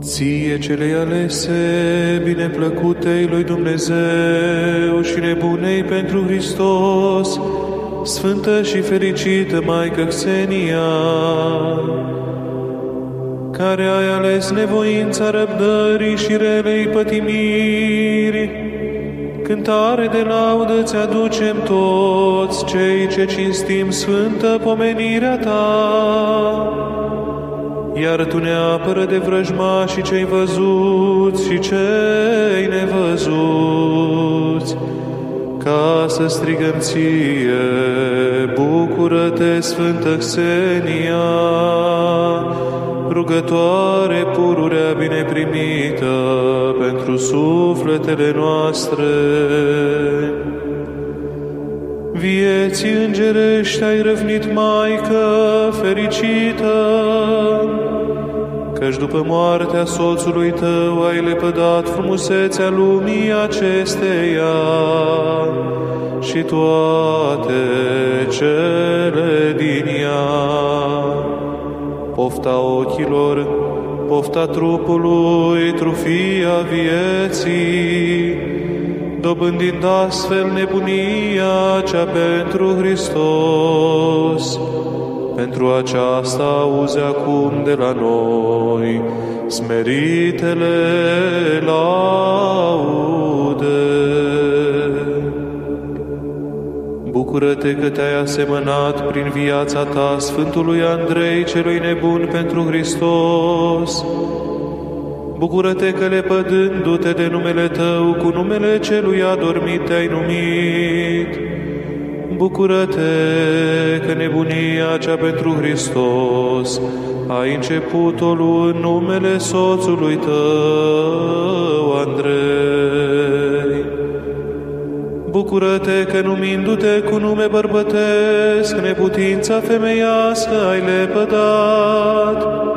Ție celei alese, bineplăcutei lui Dumnezeu și nebunei pentru Hristos, Sfântă și fericită Maică Xenia, care ai ales nevoința răbdării și relei pătimiri, cântare de laudă ți aducem toți cei ce cinstim sfântă pomenirea ta iar Tu ne apără de vrăjmași cei văzuți și cei nevăzuți, ca să strigăm ție, bucură-te, Sfântă Xenia, rugătoare pururea bine primită pentru sufletele noastre. Vieții îngerești ai răvnit, Maică fericită, căci după moartea soțului tău ai lepădat frumusețea lumii acesteia și toate cele din ea. Pofta ochilor, pofta trupului, trufia vieții, dobândind astfel nebunia cea pentru Hristos, pentru aceasta auzi acum de la noi smeritele laude. Bucură-te că te-ai asemănat prin viața ta Sfântului Andrei celui nebun pentru Hristos. Bucură-te că lepădându-te de numele tău cu numele celui adormit te-ai numit. Bucură-te că nebunia cea pentru Hristos a început-o în numele soțului tău, Andrei. Bucură-te că numindu-te cu nume bărbătesc, neputința femeiască ai lepădat.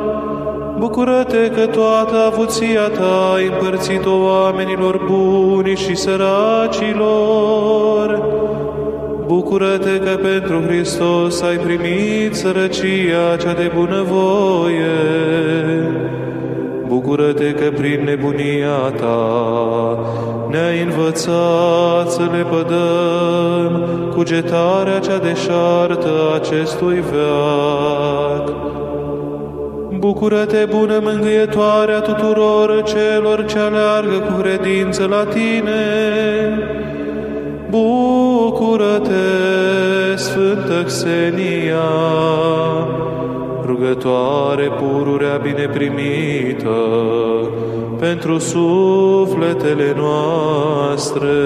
Bucură-te că toată avuția ta ai împărțit-o oamenilor buni și săracilor. Bucură-te că pentru Hristos ai primit sărăcia cea de bunăvoie. Bucură-te că prin nebunia ta ne-ai învățat să le pădăm cugetarea cea deșartă acestui veac. Bucură-te, bună mângâietoarea tuturor celor ce aleargă cu credință la tine. Bucură-te, Sfântă Xenia, rugătoare pururea bine primită pentru sufletele noastre.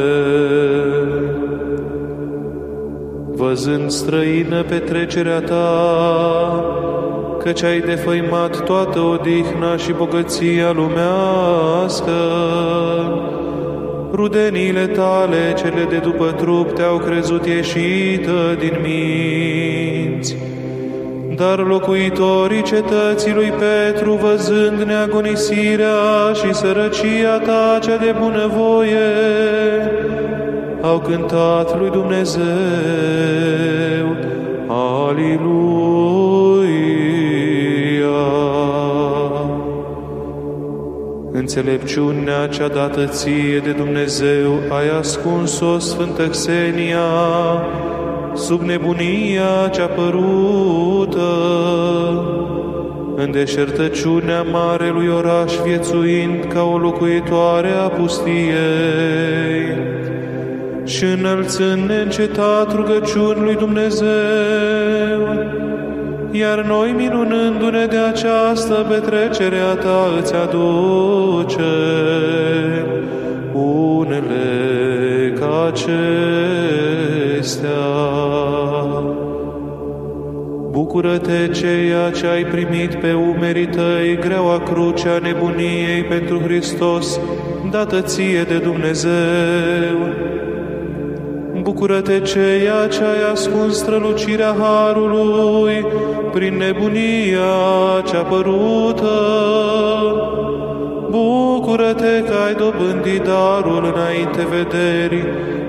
Văzând străină petrecerea ta, căci ai defăimat toată odihna și bogăția lumească, rudenile tale, cele de după trup, te-au crezut ieșită din minți. Dar locuitorii cetății lui Petru, văzând neagonisirea și sărăcia ta cea de bunăvoie, au cântat lui Dumnezeu, Înțelepciunea cea dată ție de Dumnezeu ai ascuns-o, Sfântă Xenia, sub nebunia cea părută, în deșertăciunea marelui oraș viețuind ca o locuitoare a pustiei și înălțând neîncetat rugăciuni lui Dumnezeu, iar noi, minunându-ne de această petrecere a ta, îți aduce unele ca acestea. Bucură-te ceea ce ai primit pe umerii tăi, greaua crucea nebuniei pentru Hristos, dată ție de Dumnezeu. Bucură-te ceea ce ai ascuns strălucirea Harului prin nebunia cea părută. Bucură-te că ai dobândit darul înainte vederii,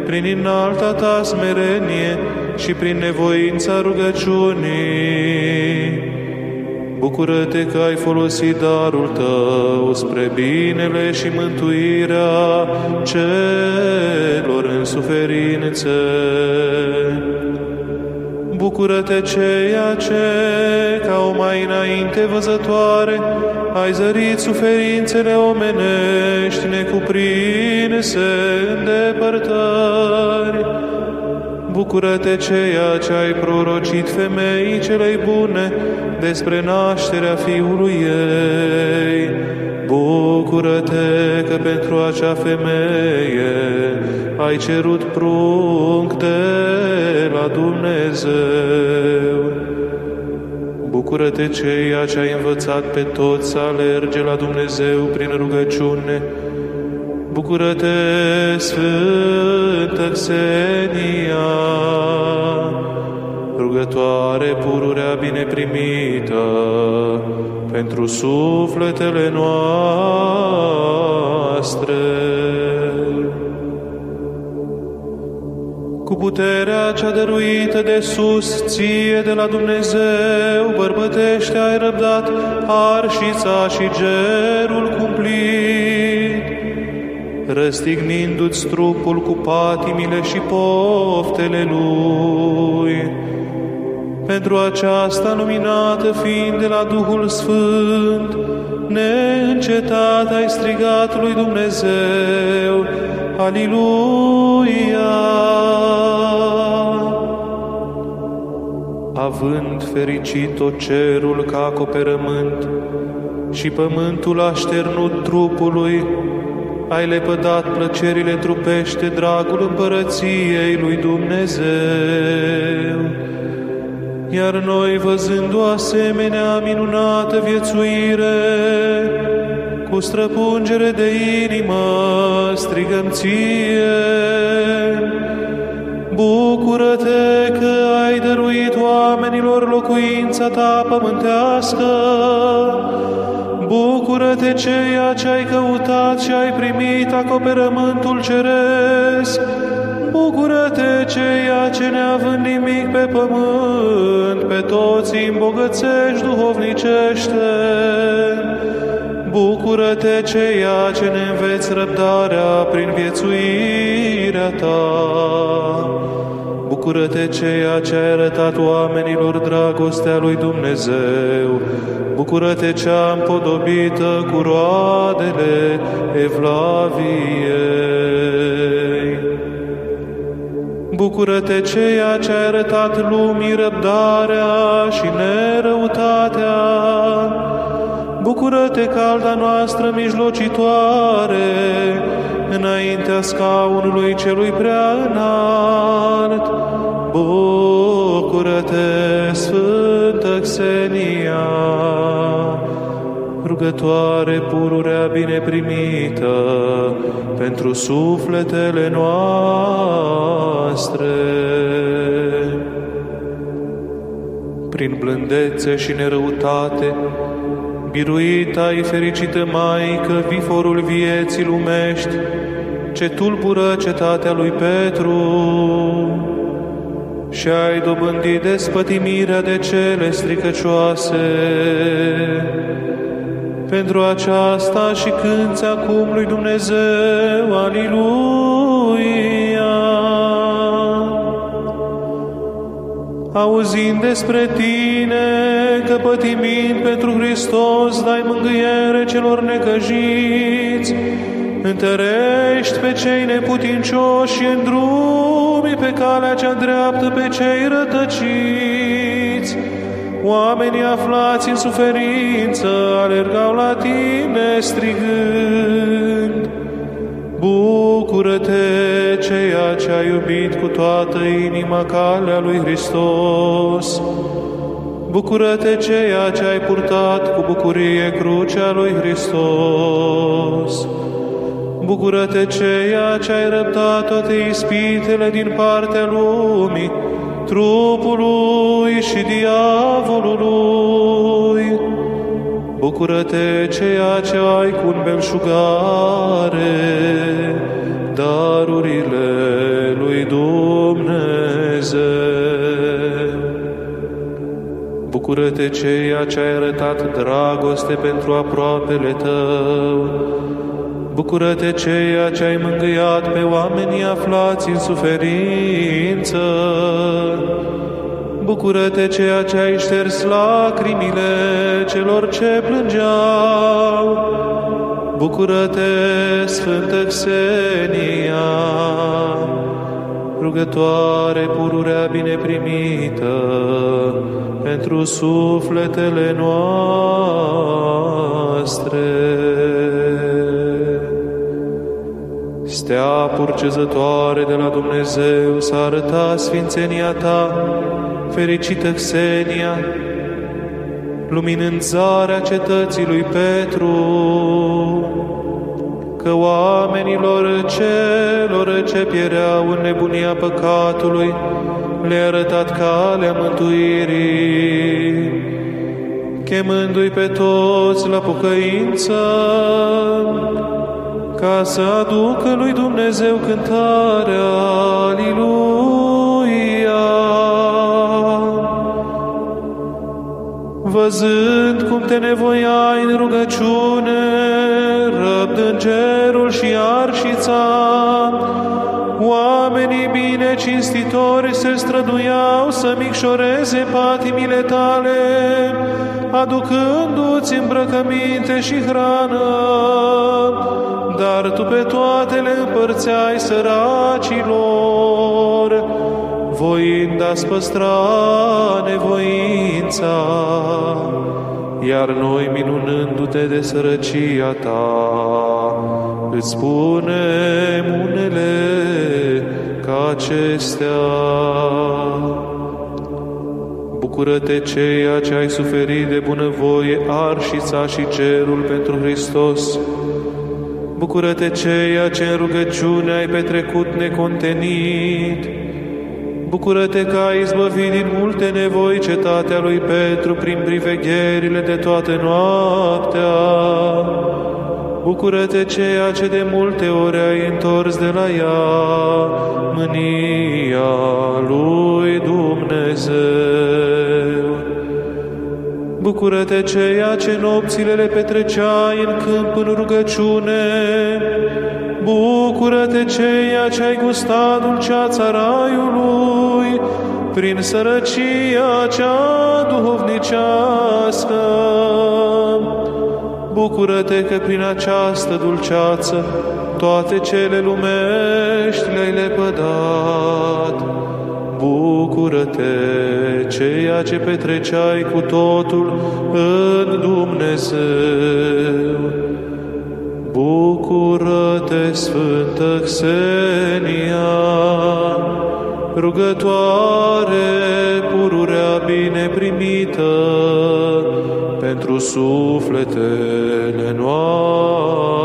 prin înalta ta smerenie și prin nevoința rugăciunii. Bucură-te că ai folosit darul tău spre binele și mântuirea celor în suferințe. Bucură-te ceea ce, ca o mai înainte văzătoare, ai zărit suferințele omenești necuprinse în depărtări. Bucură-te ceea ce ai prorocit femeii celei bune despre nașterea fiului ei. Bucură-te că pentru acea femeie ai cerut prunc de la Dumnezeu. Bucură-te ceea ce ai învățat pe toți să alerge la Dumnezeu prin rugăciune. Bucură-te, Sfântă Xenia, rugătoare pururea bine primită pentru sufletele noastre. Cu puterea cea dăruită de sus ție de la Dumnezeu, bărbătește ai răbdat arșița și gerul cumplit, răstignindu-ți trupul cu patimile și poftele lui. Pentru aceasta luminată fiind de la Duhul Sfânt, neîncetat ai strigat lui Dumnezeu, Aliluia! Având fericit tot cerul ca acoperământ și pământul așternut trupului, ai lepădat plăcerile trupește dragul împărăției lui Dumnezeu. Iar noi, văzând o asemenea minunată viețuire, cu străpungere de inimă strigăm ție. Bucură-te că ai dăruit oamenilor locuința ta pământească. Bucură-te ceea ce ai căutat și ai primit acoperământul ceresc. Bucură-te ceea ce neavând nimic pe pământ, pe toți îmbogățești duhovnicește. Bucură-te ceea ce ne înveți răbdarea prin viețuirea ta. Bucură-te ceea ce ai arătat oamenilor dragostea lui Dumnezeu. Bucură-te cea împodobită cu roadele Evlaviei. Bucură-te ceea ce ai arătat lumii răbdarea și nerăutatea. Bucură-te, calda noastră mijlocitoare, înaintea scaunului celui prea înalt. Bucură-te, Sfântă Xenia, rugătoare pururea bine primită pentru sufletele noastre. Prin blândețe și nerăutate, biruit ai fericită Maică, viforul vieții lumești, ce tulbură cetatea lui Petru, și ai dobândit despătimirea de cele stricăcioase. Pentru aceasta și cânți acum lui Dumnezeu, Aliluia! Auzind despre tine că pătimind pentru Hristos dai mângâiere celor necăjiți, întărești pe cei neputincioși și îndrumi pe calea cea dreaptă pe cei rătăciți. Oamenii aflați în suferință alergau la tine strigând, Bucură-te, ceea ce ai iubit cu toată inima calea lui Hristos. Bucură-te, ceea ce ai purtat cu bucurie crucea lui Hristos. Bucură-te, ceea ce ai răbdat toate ispitele din partea lumii, trupului și diavolului. Bucură-te, ceea ce ai cu un belșugare, darurile lui Dumnezeu. Bucură-te ceea ce ai arătat dragoste pentru aproapele tău. Bucură-te ceea ce ai mângâiat pe oamenii aflați în suferință. Bucură-te ceea ce ai șters lacrimile celor ce plângeau. Bucură-te, Sfântă Xenia, rugătoare pururea bine primită pentru sufletele noastre. Stea purcezătoare de la Dumnezeu să arăta sfințenia ta, fericită Xenia, luminând zarea cetății lui Petru, că oamenilor celor ce piereau în nebunia păcatului le-a arătat calea mântuirii, chemându-i pe toți la pocăință, ca să aducă lui Dumnezeu cântarea, Aliluia. Văzând cum te nevoiai în rugăciune, răbdând cerul și arșița, oamenii bine cinstitori se străduiau să micșoreze patimile tale, aducându-ți îmbrăcăminte și hrană, dar tu pe toate le împărțeai săracilor, voind a-ți păstra nevoința, iar noi, minunându-te de sărăcia ta, îți spunem unele ca acestea. Bucură-te ceea ce ai suferit de bunăvoie, arșița și cerul pentru Hristos. Bucură-te ceea ce în rugăciune ai petrecut necontenit. Bucură-te că ai izbăvit din multe nevoi cetatea lui Petru prin privegherile de toată noaptea. Bucură-te ceea ce de multe ori ai întors de la ea, mânia lui Dumnezeu. Bucură-te ceea ce nopțile le petreceai în câmp în rugăciune. Bucură-te ceea ce ai gustat dulceața raiului prin sărăcia cea duhovnicească. Bucură-te că prin această dulceață toate cele lumești le-ai lepădat. Bucură-te, ceea ce petreceai cu totul în Dumnezeu. Bucură-te, Sfântă Xenia, rugătoare pururea bine primită pentru sufletele noastre.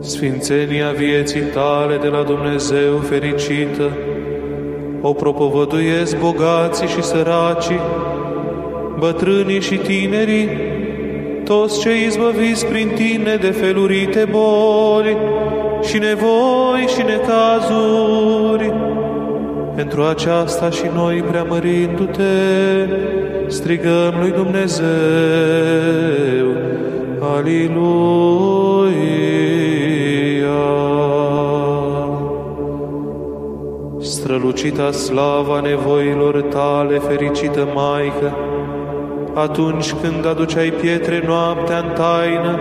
Sfințenia vieții tale de la Dumnezeu fericită, o propovăduiesc bogații și săracii, bătrânii și tinerii, toți cei izbăviți prin tine de felurite boli și nevoi și necazuri. Pentru aceasta și noi, preamărindu-te, strigăm lui Dumnezeu, Aliluia! Strălucita slava nevoilor tale, fericită Maică, atunci când aduceai pietre noaptea în taină,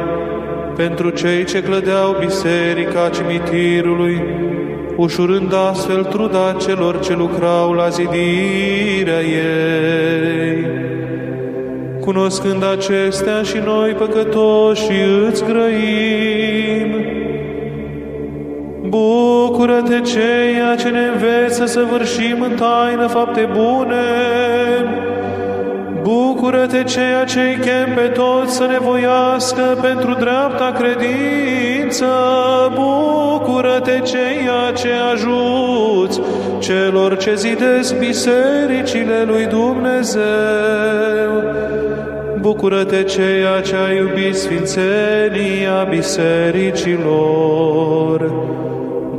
pentru cei ce clădeau biserica cimitirului, ușurând astfel truda celor ce lucrau la zidirea ei. Cunoscând acestea și noi păcătoși îți grăim. Bucură-te ceea ce ne înveți să săvârșim în taină fapte bune. Bucură-te ceea ce îi chem pe toți să nevoiască pentru dreapta credință. Bucură-te ceea ce ajuți celor ce zidesc bisericile lui Dumnezeu. Bucură-te ceea ce ai iubit sfințenia bisericilor.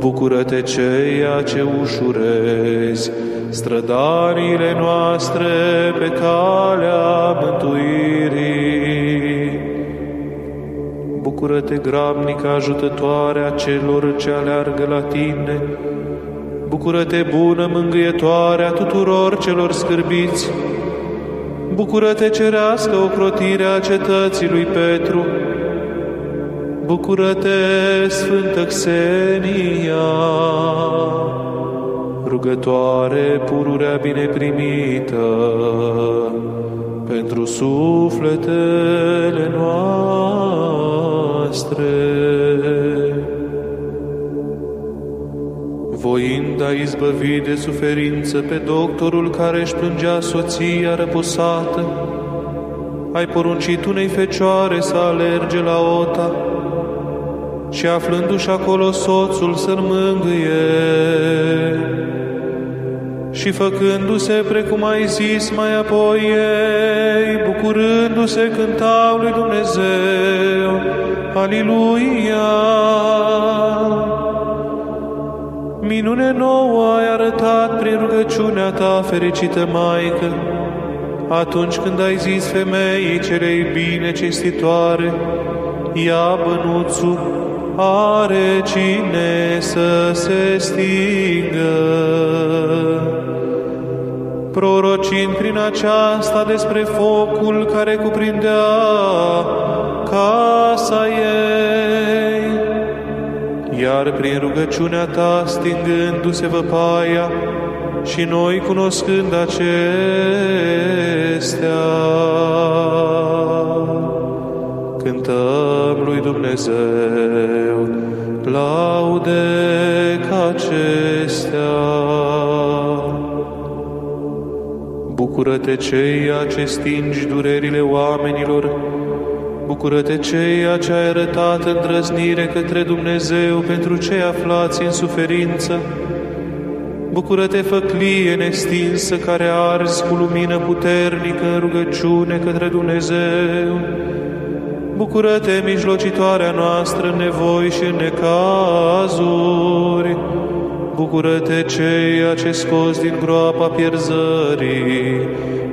Bucură-te ceea ce ușurezi strădaniile noastre pe calea mântuirii. Bucură-te, grabnică ajutătoare a celor ce aleargă la tine. Bucură-te, bună mângâietoare a tuturor celor scârbiți. Bucură-te, cerească ocrotirea cetății lui Petru. Bucură-te, Sfântă Xenia, rugătoare pururea bine primită pentru sufletele noastre. Voind a izbăvi de suferință pe doctorul care își plângea soția răposată, ai poruncit unei fecioare să alerge la ota, și aflându-și acolo soțul să-l mângâie și făcându-se precum ai zis mai apoi ei, bucurându-se cântau lui Dumnezeu, Aliluia! Minune nouă ai arătat prin rugăciunea ta, fericită Maică, atunci când ai zis femeii celei bine cinstitoare, ia bănuțul are cine să se stingă. Prorocind prin aceasta despre focul care cuprindea casa ei, iar prin rugăciunea ta stingându-se văpaia și noi cunoscând acestea, cântăm lui Dumnezeu laude ca acestea. Bucură-te ceia ce stingi durerile oamenilor, Bucură-te ceea ce ai arătat îndrăznire către Dumnezeu pentru cei aflați în suferință. Bucură-te, făclie nestinsă care arzi cu lumină puternică în rugăciune către Dumnezeu. Bucură-te, mijlocitoarea noastră în nevoi și în necazuri. Bucură-te, ceea ce scos din groapa pierzării,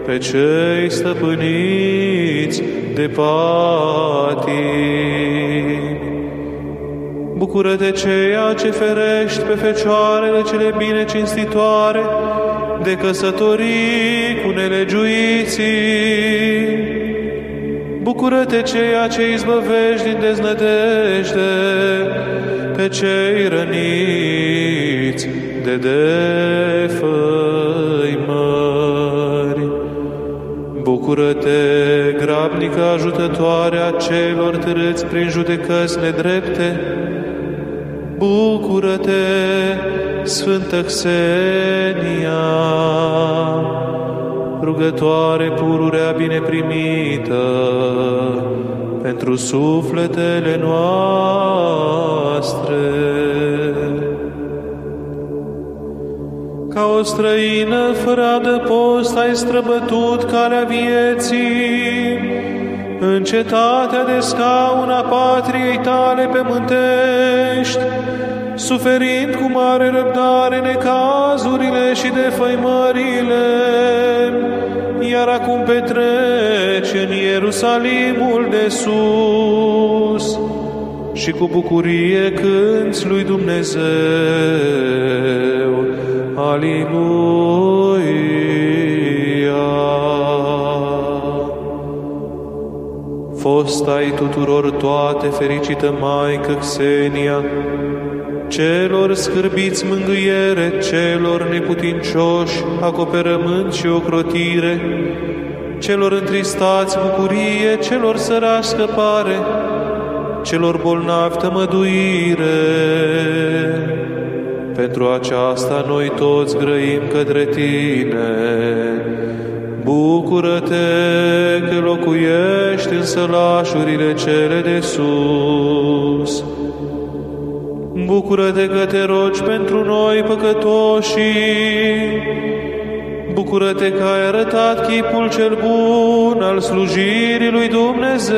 pe cei stăpâniți de patii. Bucură-te, ceea ce ferești pe fecioarele cele bine cinstitoare, de căsătorii cu nelegiuiții. Bucură-te ceea ce izbăvești din deznădejde pe cei răniți de defăimări. Bucură-te, grabnică ajutătoare a celor târâți prin judecăți nedrepte. Bucură-te, Sfântă Xenia, rugătoare pururea bine primită pentru sufletele noastre. Ca o străină fără adăpost ai străbătut calea vieții, în cetatea de scaun a patriei tale pământești, suferind cu mare răbdare necazurile și defăimările, iar acum petreci în Ierusalimul de sus și cu bucurie cânți lui Dumnezeu. Aliluia! Fost ai tuturor toate, fericită Maică Xenia, celor scârbiți mângâiere, celor neputincioși acoperământ și ocrotire, celor întristați bucurie, celor sărași scăpare, celor bolnavi tămăduire. Pentru aceasta noi toți grăim către Tine. Bucură-te că locuiești în sălașurile cele de sus. Bucură-te că te rogi pentru noi păcătoși. Bucură-te că ai arătat chipul cel bun al slujirii lui Dumnezeu.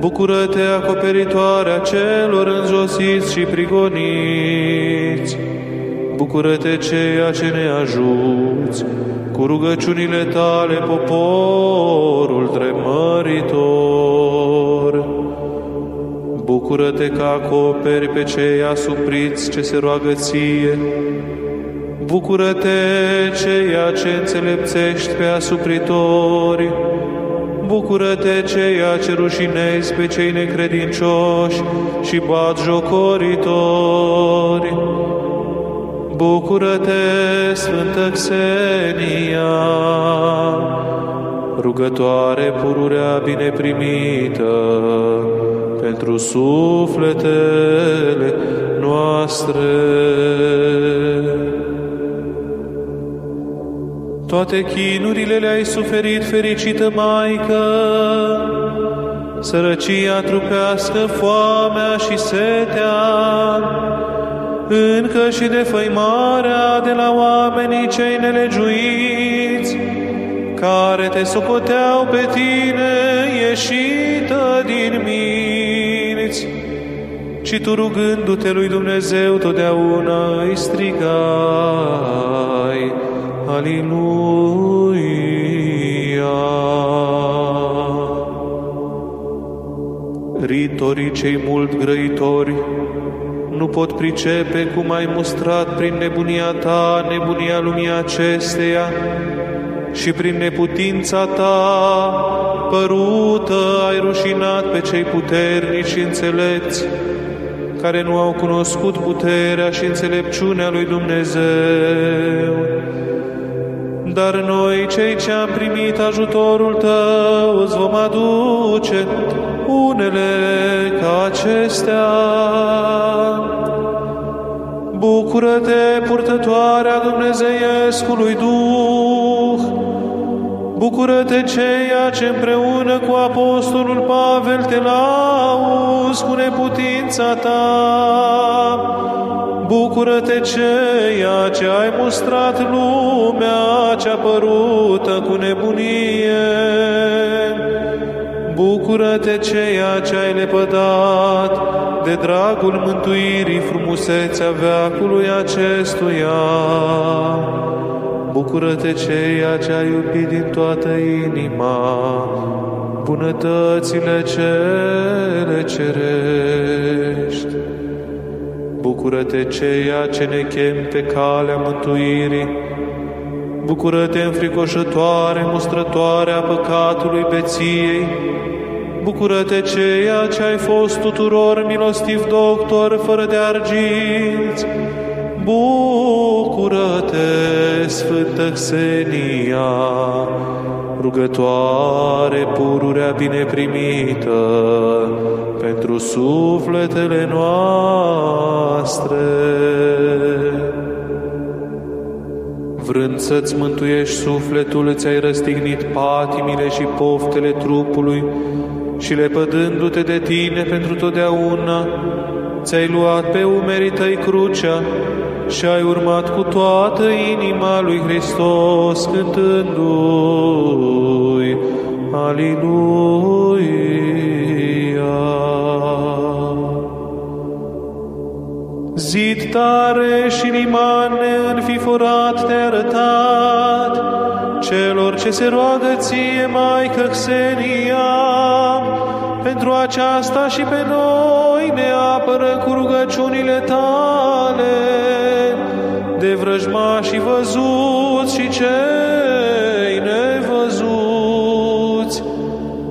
Bucură-te, acoperitoarea celor înjosiți și prigoniți! Bucură-te, ceea ce ne ajuți! Cu rugăciunile tale, poporul tremăritor! Bucură-te că acoperi pe cei asupriți ce se roagă ție! Bucură-te, ceea ce înțelepțești pe asupritori! Bucură-te ceea ce rușinezi pe cei necredincioși și bat jocoritori. Bucură-te, Sfântă Xenia, rugătoare pururea bine primită pentru sufletele noastre. Toate chinurile le-ai suferit, fericită Maică, sărăcia trupească, foamea și setea, încă și de făimarea de la oamenii cei nelegiuiți, care te socoteau pe tine ieșită din minți, și tu rugându-te lui Dumnezeu totdeauna îi strigai, Aleluia! Ritorii cei mult grăitori nu pot pricepe cum ai mustrat prin nebunia ta, nebunia lumii acesteia, și prin neputința ta părută ai rușinat pe cei puternici și înțelepți, care nu au cunoscut puterea și înțelepciunea lui Dumnezeu dar noi, cei ce am primit ajutorul Tău, îți vom aduce unele ca acestea. Bucură-te, purtătoarea Dumnezeiescului Duh! Bucură-te ceea ce împreună cu Apostolul Pavel te lauzi cu neputința ta Bucură-te ceea ce ai mustrat lumea cea părută cu nebunie. Bucură-te ceea ce ai lepădat de dragul mântuirii frumusețea veacului acestuia. Bucură-te ceea ce ai iubit din toată inima, bunătățile cele cerești. Bucură-te ceea ce ne chem pe calea mântuirii. Bucură-te înfricoșătoare, mustrătoare a păcatului beției. Bucură-te ceea ce ai fost tuturor milostiv doctor fără de arginți. Bucură-te, Sfântă Xenia, rugătoare pururea bine primită pentru sufletele noastre. Vrând să-ți mântuiești sufletul, ți-ai răstignit patimile și poftele trupului și lepădându-te de tine pentru totdeauna, ți-ai luat pe umerii tăi crucea și ai urmat cu toată inima lui Hristos cântându-i. Aliluia. Zid tare și liman neînfiforat te-ai arătat celor ce se roagă ție, Maică Xenia, pentru aceasta și pe noi ne apără cu rugăciunile tale de vrăjmași văzuți și cei nevăzuți,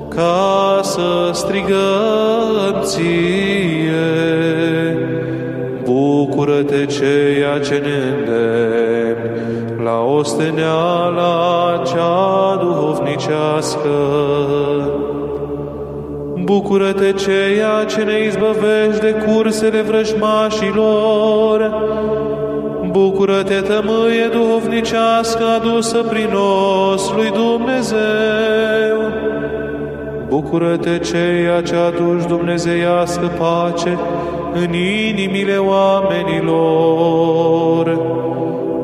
ca să strigăm ție. Bucură-te ceea ce ne îndemn la osteneala cea duhovnicească. Bucură-te ceea ce ne izbăvești de cursele vrăjmașilor. Bucură-te, tămâie duhovnicească adusă prin os lui Dumnezeu. Bucură-te ceea ce aduci dumnezeiască pace în inimile oamenilor.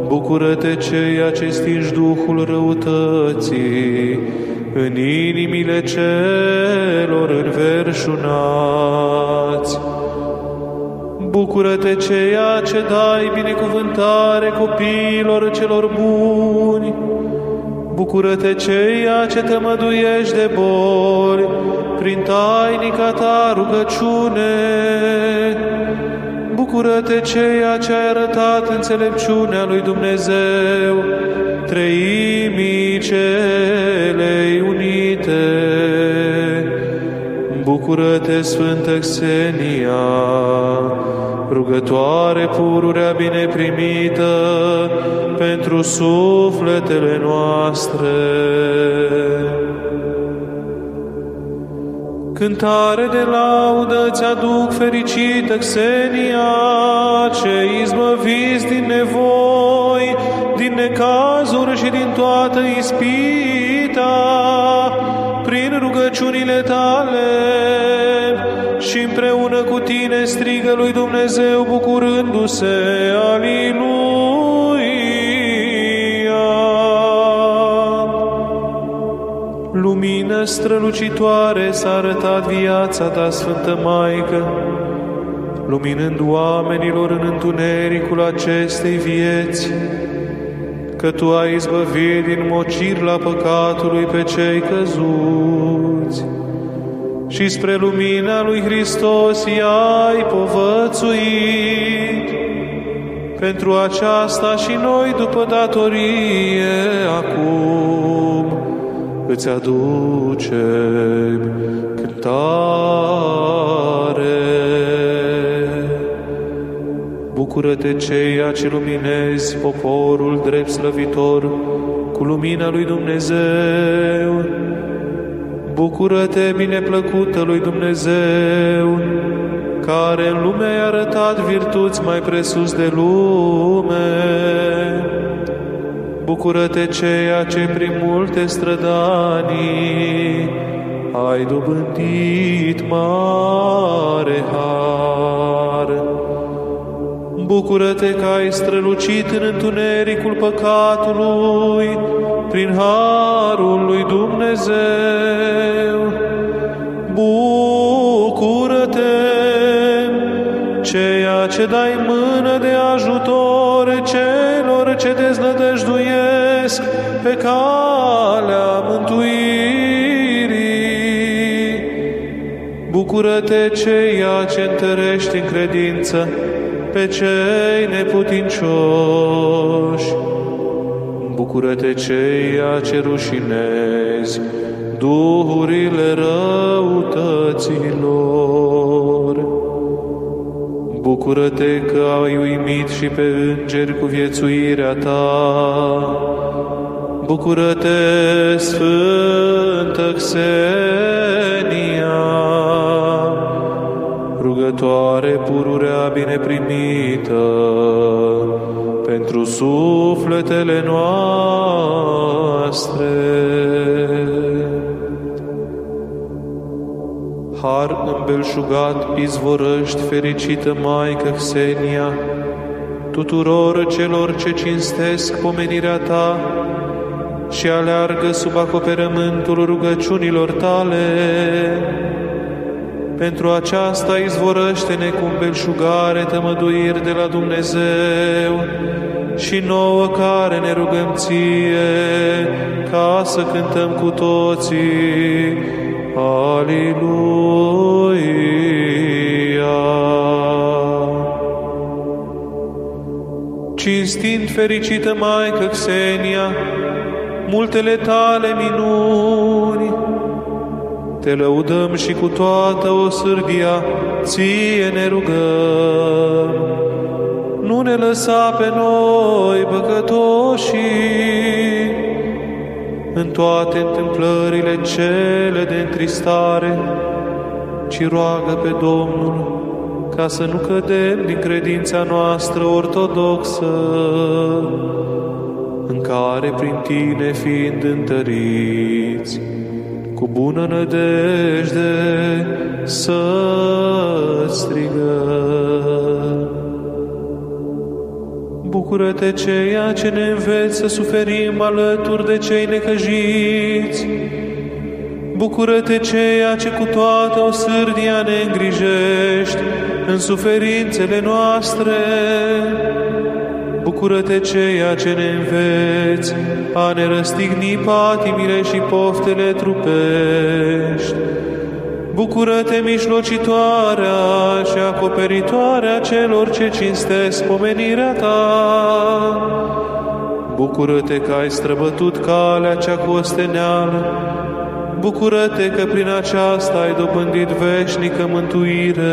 Bucură-te ceea ce stingi Duhul răutății în inimile celor înverșunați. Bucură-te ceea ce dai binecuvântare copiilor celor buni. Bucură-te ceea ce te măduiești de boli prin tainica ta rugăciune. Bucură-te ceea ce ai arătat înțelepciunea lui Dumnezeu, treimii celei unite. Bucură-te, Sfântă Xenia, rugătoare pururea bine primită pentru sufletele noastre. Cântare de laudă ți-aduc fericită Xenia, ce izbăviți din nevoi, din necazuri și din toată ispita, prin rugăciunile tale și împreună cu tine strigă lui Dumnezeu bucurându-se, Aliluia! Lumină strălucitoare s-a arătat viața ta, Sfântă Maică, luminând oamenilor în întunericul acestei vieți, că Tu ai izbăvit din mocir la păcatului pe cei căzuți și spre lumina lui Hristos i-ai povățuit. Pentru aceasta și noi, după datorie, acum îți aducem cântare. Bucură-te ceea ce luminezi poporul drept slăvitor cu lumina lui Dumnezeu. Bucură-te, bineplăcută lui Dumnezeu, care în lume ai arătat virtuți mai presus de lume. Bucură-te ceea ce prin multe strădanii ai dobândit mare har. Bucură-te că ai strălucit în întunericul păcatului prin harul lui Dumnezeu. Bucură-te ceea ce dai mână de ajutor celor ce deznădăjduiesc pe calea mântuirii. Bucură-te ceea ce întărești în credință pe cei neputincioși. Bucură-te ceea ce rușinezi duhurile răutăților. Bucură-te că ai uimit și pe îngeri cu viețuirea ta. Bucură-te, Sfântă Xenia, rugătoare pururea bine primită pentru sufletele noastre. Har îmbelșugat izvorăști fericită Maică Xenia, tuturor celor ce cinstesc pomenirea Ta și aleargă sub acoperământul rugăciunilor Tale, pentru aceasta izvorăște-ne cu belșugare tămăduiri de la Dumnezeu și nouă care ne rugăm ție ca să cântăm cu toții Aliluia. Cinstind fericită Maică Xenia, multele tale minuni, te lăudăm și cu toată o sârdia, ție ne rugăm. Nu ne lăsa pe noi, păcătoșii, în toate întâmplările cele de întristare, ci roagă pe Domnul ca să nu cădem din credința noastră ortodoxă, în care prin Tine fiind întăriți, cu bună nădejde să strigăm. Bucură-te ceea ce ne înveți să suferim alături de cei necăjiți Bucură-te ceea ce cu toată o sârdia ne îngrijești în suferințele noastre. Bucură-te ceea ce ne înveți a ne răstigni patimile și poftele trupești. Bucură-te, mijlocitoarea și acoperitoarea celor ce cinstesc pomenirea ta. Bucură-te că ai străbătut calea cea costeneală. Bucură-te că prin aceasta ai dobândit veșnică mântuire.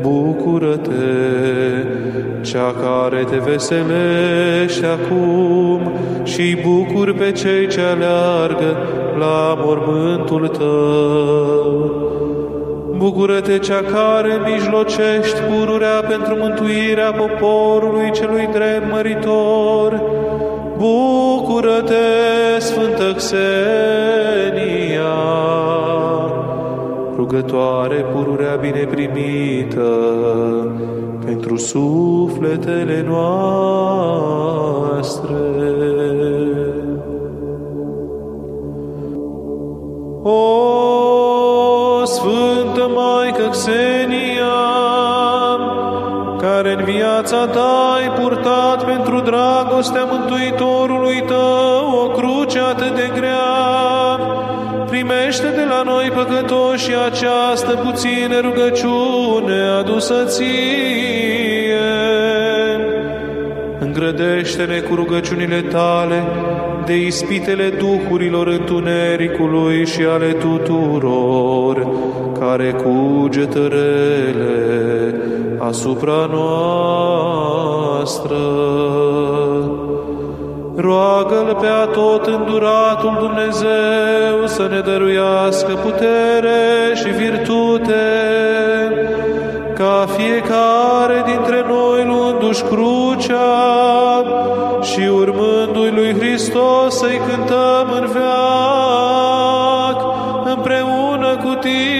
Bucură-te, cea care te veselește acum și bucur pe cei ce aleargă la mormântul tău. Bucură-te cea care mijlocești pururea pentru mântuirea poporului celui drept măritor. Bucură-te, Sfântă Xenia, rugătoare pururea bine primită pentru sufletele noastre. O Sfântă Maică Xenia, care în viața ta ai purtat pentru dragostea Mântuitorului tău o cruce atât de grea, primește de la noi păcătoși această puțină rugăciune adusă ție. Îngrădește-ne cu rugăciunile tale de ispitele duhurilor întunericului și ale tuturor care cugetă rele asupra noastră. Roagă-L pe atot înduratul Dumnezeu să ne dăruiască putere și virtute, ca fiecare dintre noi luându-și crucea și urmându-i lui Hristos să-i cântăm în veac împreună cu tine